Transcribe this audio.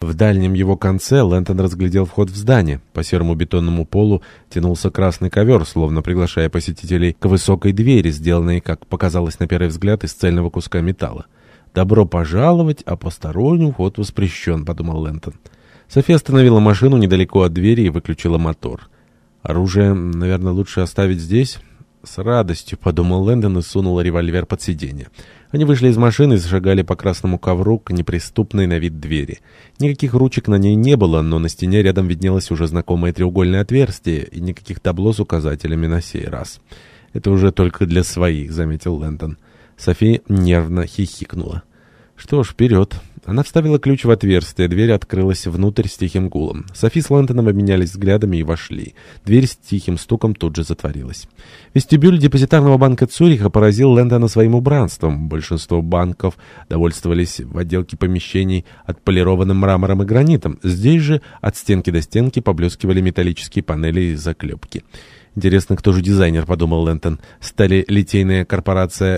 В дальнем его конце Лэнтон разглядел вход в здание. По серому бетонному полу тянулся красный ковер, словно приглашая посетителей к высокой двери, сделанной, как показалось на первый взгляд, из цельного куска металла. «Добро пожаловать, а посторонним вход воспрещен», — подумал Лэнтон. София остановила машину недалеко от двери и выключила мотор. «Оружие, наверное, лучше оставить здесь?» «С радостью», — подумал Лэндон и сунул револьвер под сиденье. Они вышли из машины и зашагали по красному ковру к неприступной на вид двери. Никаких ручек на ней не было, но на стене рядом виднелось уже знакомое треугольное отверстие и никаких табло с указателями на сей раз. «Это уже только для своих», — заметил Лэндон. София нервно хихикнула. «Что ж, вперед!» Она вставила ключ в отверстие, дверь открылась внутрь с тихим гулом. Софи с Лэнтоном обменялись взглядами и вошли. Дверь с тихим стуком тут же затворилась. Вестибюль депозитарного банка Цюриха поразил Лэнтона своим убранством. Большинство банков довольствовались в отделке помещений отполированным мрамором и гранитом. Здесь же от стенки до стенки поблескивали металлические панели и заклепки. «Интересно, кто же дизайнер?» — подумал Лэнтон. «Стали литейная корпорация